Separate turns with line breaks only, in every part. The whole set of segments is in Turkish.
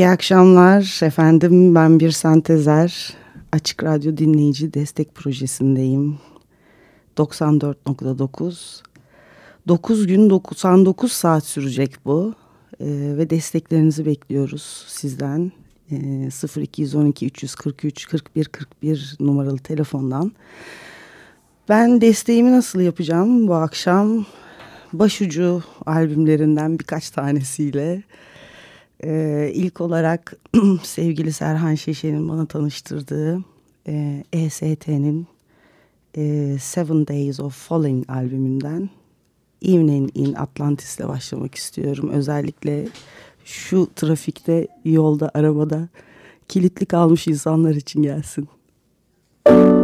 İyi akşamlar efendim. Ben bir sentezer. Açık Radyo Dinleyici Destek Projesi'ndeyim. 94.9. 9 gün 99 saat sürecek bu. Ee, ve desteklerinizi bekliyoruz sizden. Ee, 0212 343 41 41 numaralı telefondan. Ben desteğimi nasıl yapacağım bu akşam? Başucu albümlerinden birkaç tanesiyle... Ee, ilk olarak sevgili Serhan Şeşe'nin bana tanıştırdığı e, EST'nin e, Seven Days of Falling albümünden Evening in Atlantis ile başlamak istiyorum. Özellikle şu trafikte, yolda, arabada kilitli kalmış insanlar için gelsin. Müzik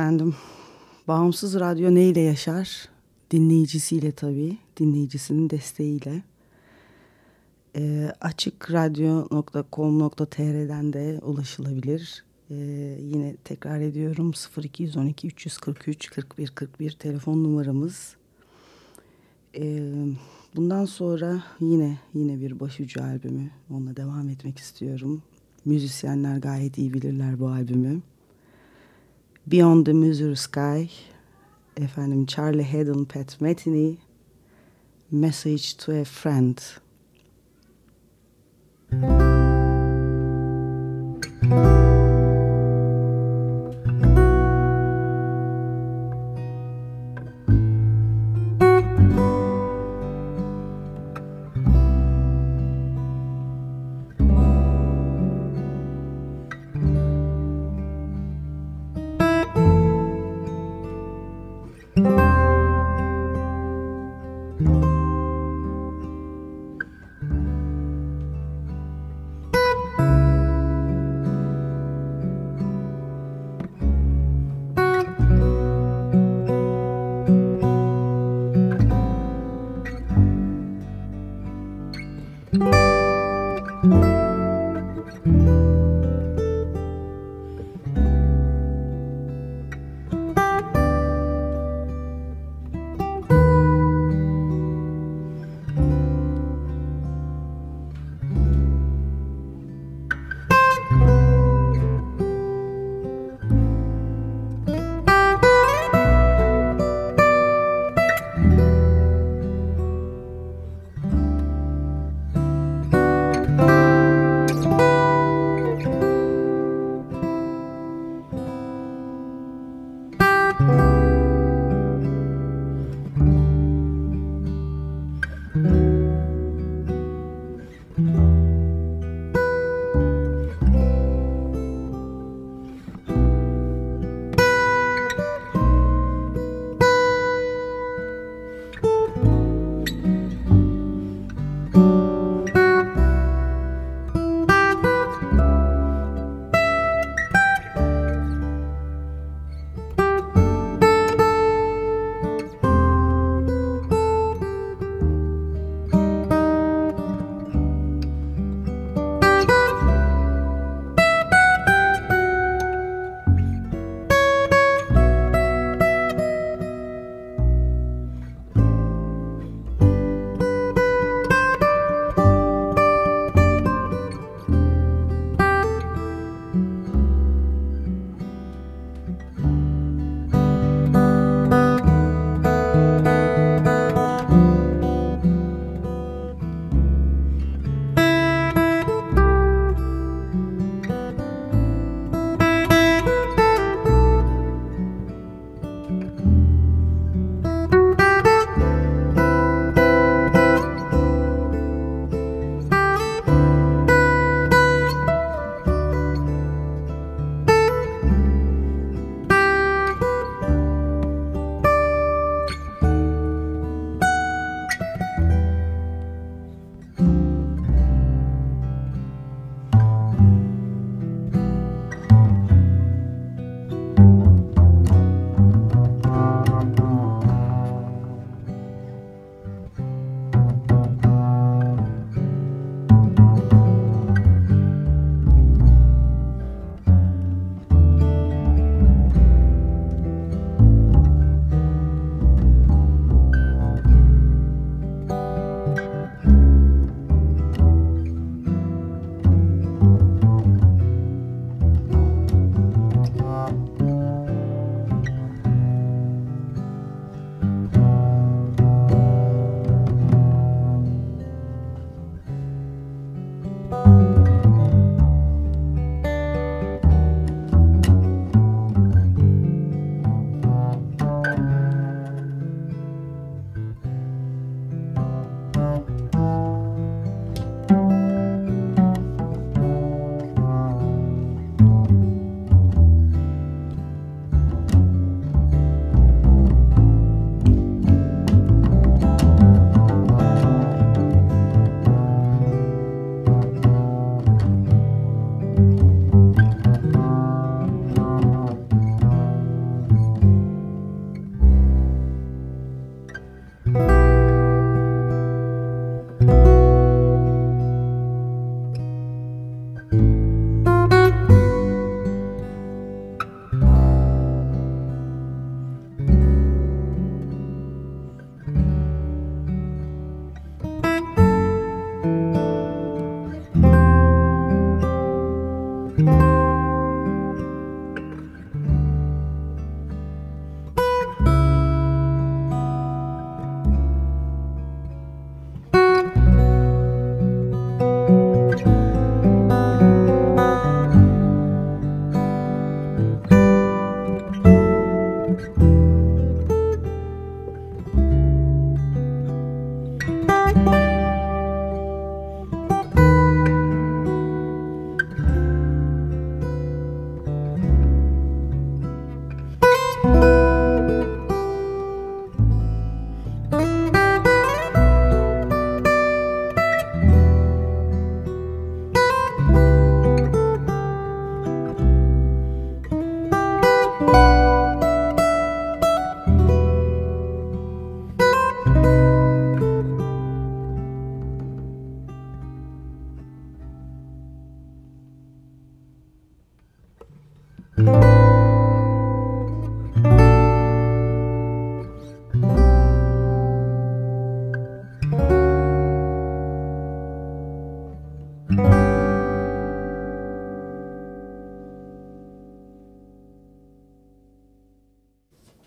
efendim. Bağımsız radyo neyle yaşar? Dinleyicisiyle tabii. Dinleyicisinin desteğiyle. E, açıkradyo.com.tr'den de ulaşılabilir. E, yine tekrar ediyorum 0212 343 41 41 telefon numaramız. E, bundan sonra yine yine bir başucu albümü onunla devam etmek istiyorum. Müzisyenler gayet iyi bilirler bu albümü. Beyond the Muzur Sky, efendim Charlie Haddon, Pat Metheny, Message to a Friend.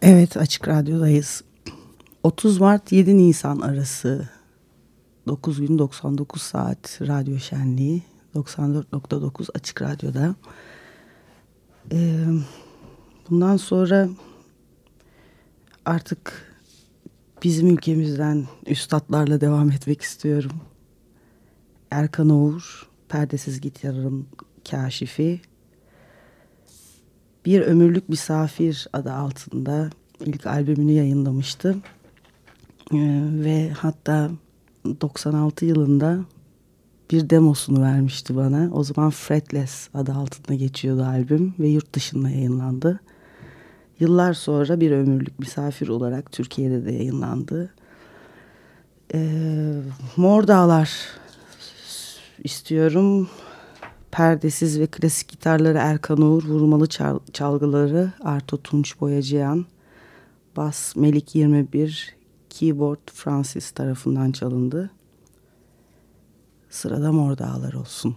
Evet Açık Radyo'dayız. 30 Mart 7 Nisan arası 9 gün 99 saat radyo şenliği 94.9 Açık Radyo'da. Ee, bundan sonra artık bizim ülkemizden üstadlarla devam etmek istiyorum. Erkan Oğur, Perdesiz Gitarın Kaşifi, Bir Ömürlük Misafir adı altında ilk albümünü yayınlamıştı. Ee, ve hatta 96 yılında bir demosunu vermişti bana. O zaman Fretless adı altında geçiyordu albüm ve yurt dışında yayınlandı. Yıllar sonra bir ömürlük misafir olarak Türkiye'de de yayınlandı. Ee, Mor Dağlar istiyorum. Perdesiz ve klasik gitarları Erkan Uğur, vurmalı çal çalgıları Arto Tunç Boyacıyan, bas Melik 21, keyboard Francis tarafından çalındı. Sırada Mor Dağlar olsun.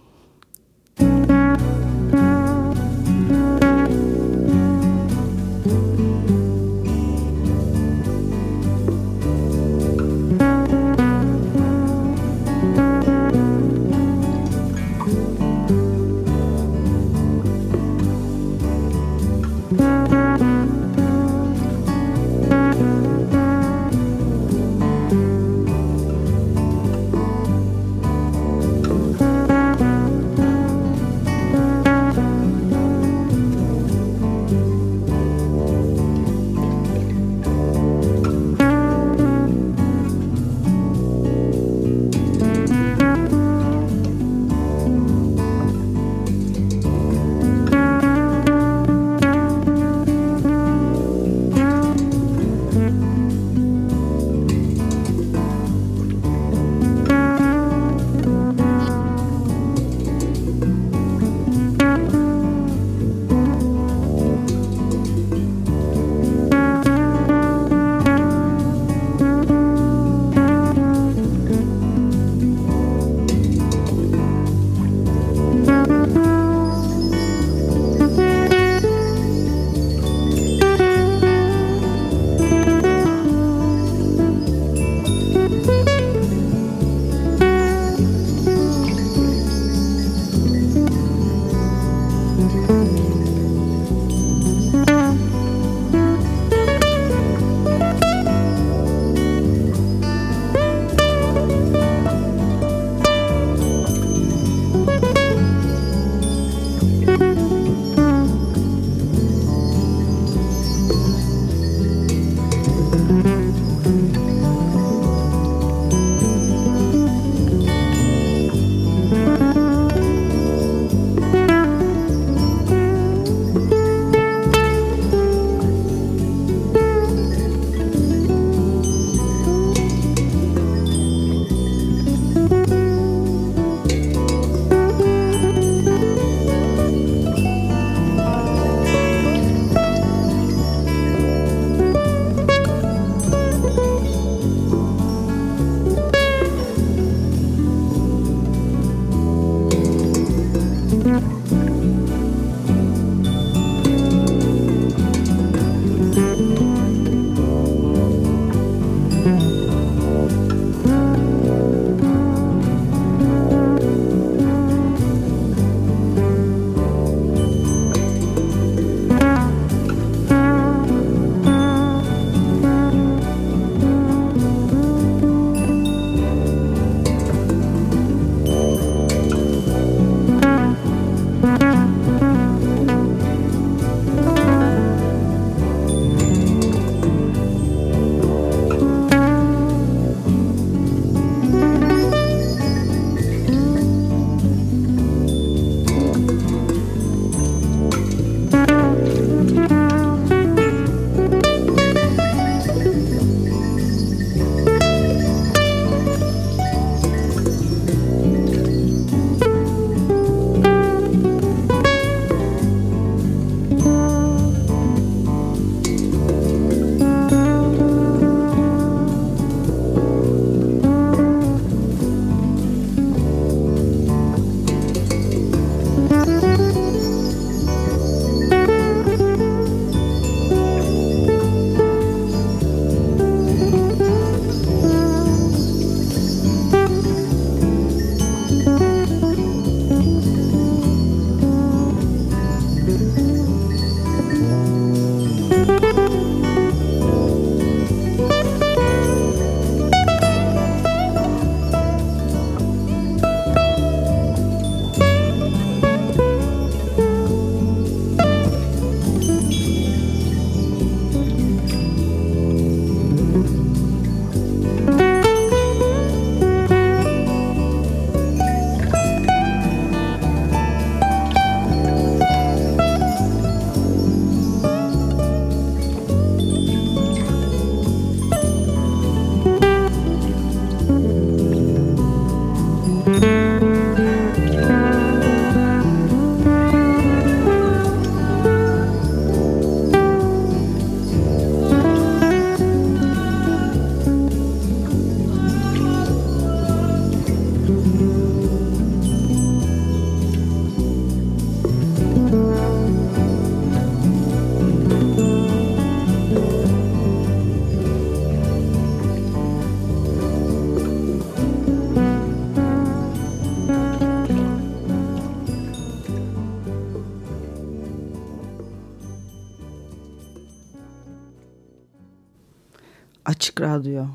Açık Radyo.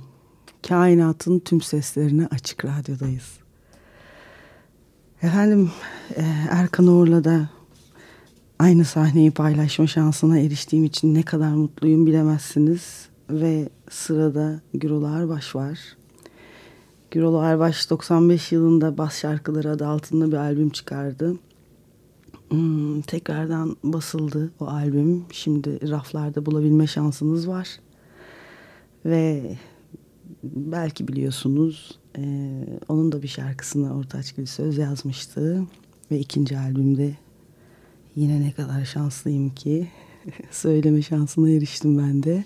Kainatın tüm seslerine Açık Radyo'dayız. Efendim e, Erkan Uğur'la da aynı sahneyi paylaşma şansına eriştiğim için ne kadar mutluyum bilemezsiniz. Ve sırada Gürol Arbaş var. Gürol Arbaş 95 yılında Bas Şarkıları adı altında bir albüm çıkardı. Hmm, tekrardan basıldı o albüm. Şimdi raflarda bulabilme şansınız var. Ve belki biliyorsunuz e, onun da bir şarkısına Ortaç Gül söz yazmıştı. Ve ikinci albümde yine ne kadar şanslıyım ki söyleme şansına eriştim ben de.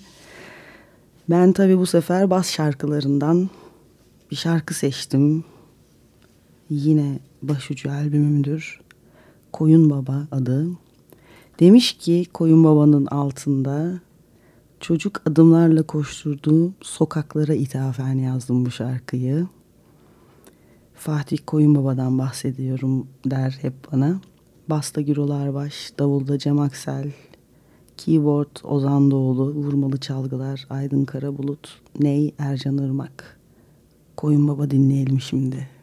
Ben tabii bu sefer bas şarkılarından bir şarkı seçtim. Yine başucu albümümdür. Koyun Baba adı. Demiş ki Koyun Baba'nın altında çocuk adımlarla koşturduğu sokaklara ithafen yazdım bu şarkıyı. Fatih Koyun Baba'dan bahsediyorum der hep bana. Basta Gürol Arbaş, Davulda Cem Aksel, Keyboard Ozan Doğulu, Vurmalı Çalgılar, Aydın Karabulut, Ney Ercan Irmak. Koyun Baba dinleyelim şimdi.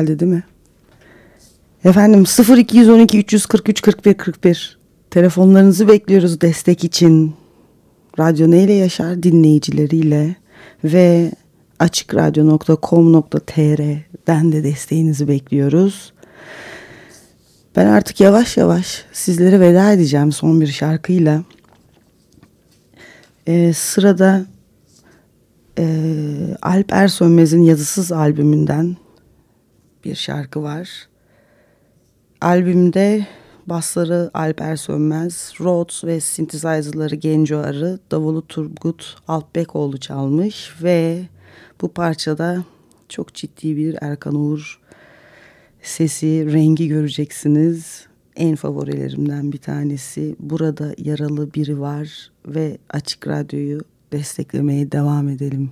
Güzeldi değil mi? Efendim 0212 343 41 41 telefonlarınızı bekliyoruz destek için. Radyo Neyle Yaşar dinleyicileriyle ve açıkradyo.com.tr'den de desteğinizi bekliyoruz. Ben artık yavaş yavaş sizlere veda edeceğim son bir şarkıyla. Ee, sırada e, Alp Ersönmez'in Yazısız albümünden bir şarkı var. Albümde basları Alp Ersönmez, Rhodes ve synthesizer'ları Genco Arı, davulu Turgut Alpbekoğlu çalmış ve bu parçada çok ciddi bir Erkan Uğur sesi, rengi göreceksiniz. En favorilerimden bir tanesi. Burada yaralı biri var ve Açık Radyo'yu desteklemeye devam edelim.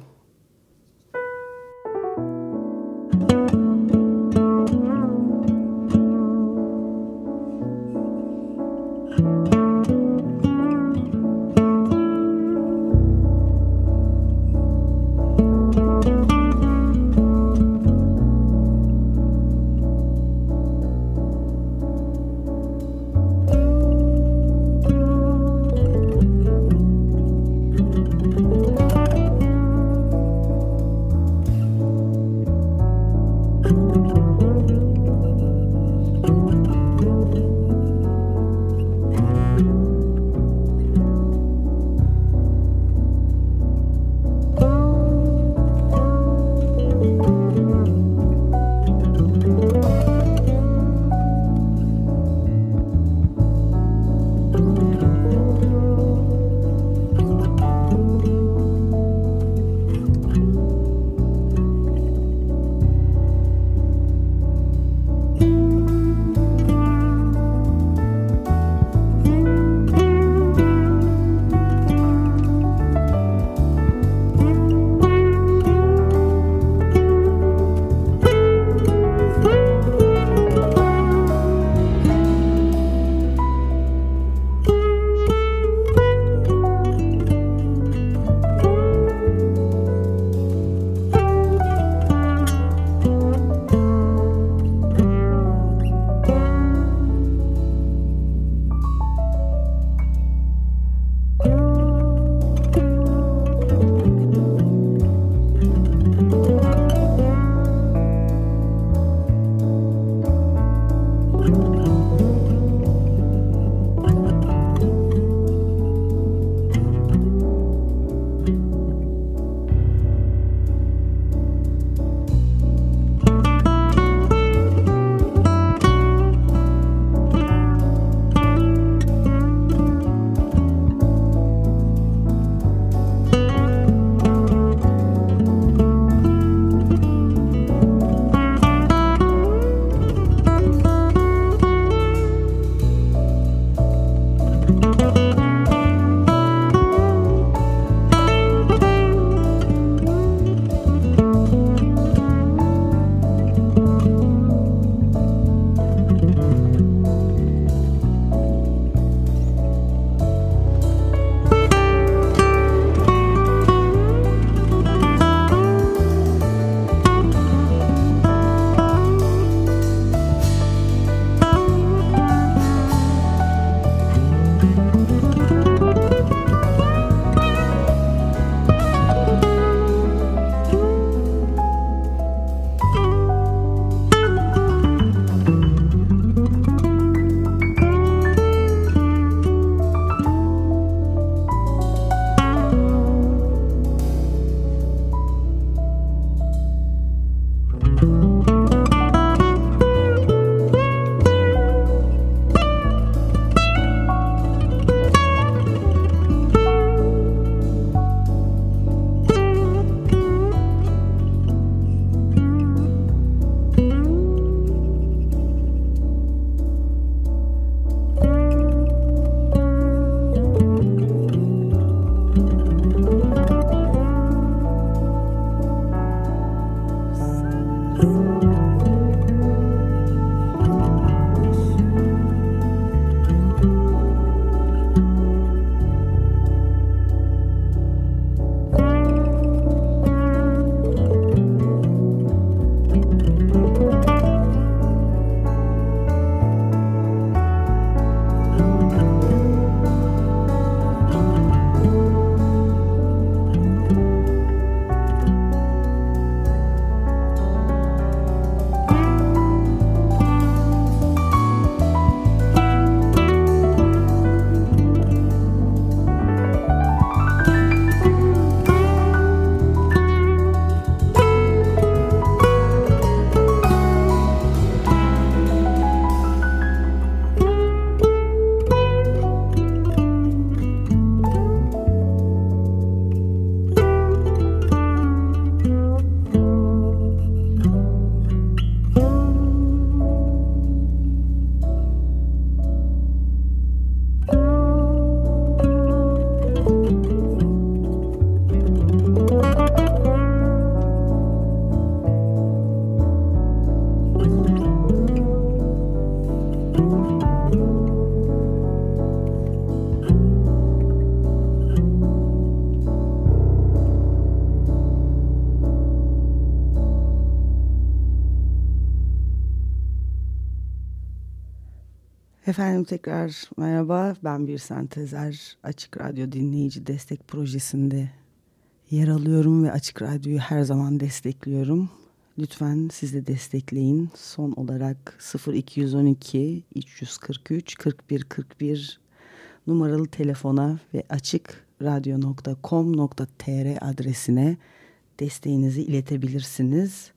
Efendim tekrar merhaba. Ben bir sentezer Açık Radyo Dinleyici Destek Projesi'nde yer alıyorum ve Açık Radyo'yu her zaman destekliyorum. Lütfen siz de destekleyin. Son olarak 0212 343 41 41 numaralı telefona ve açıkradyo.com.tr adresine desteğinizi iletebilirsiniz.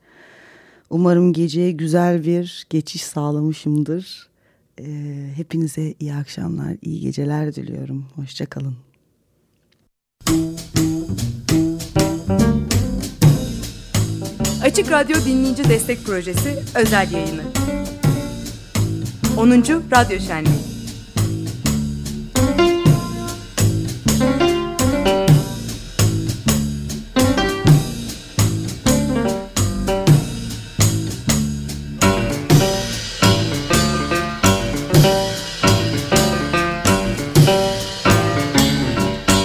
Umarım geceye güzel bir geçiş sağlamışımdır. Ee, hepinize iyi akşamlar, iyi geceler diliyorum. Hoşçakalın.
Açık Radyo Dinleyici Destek Projesi özel yayını. 10. Radyo Şenliği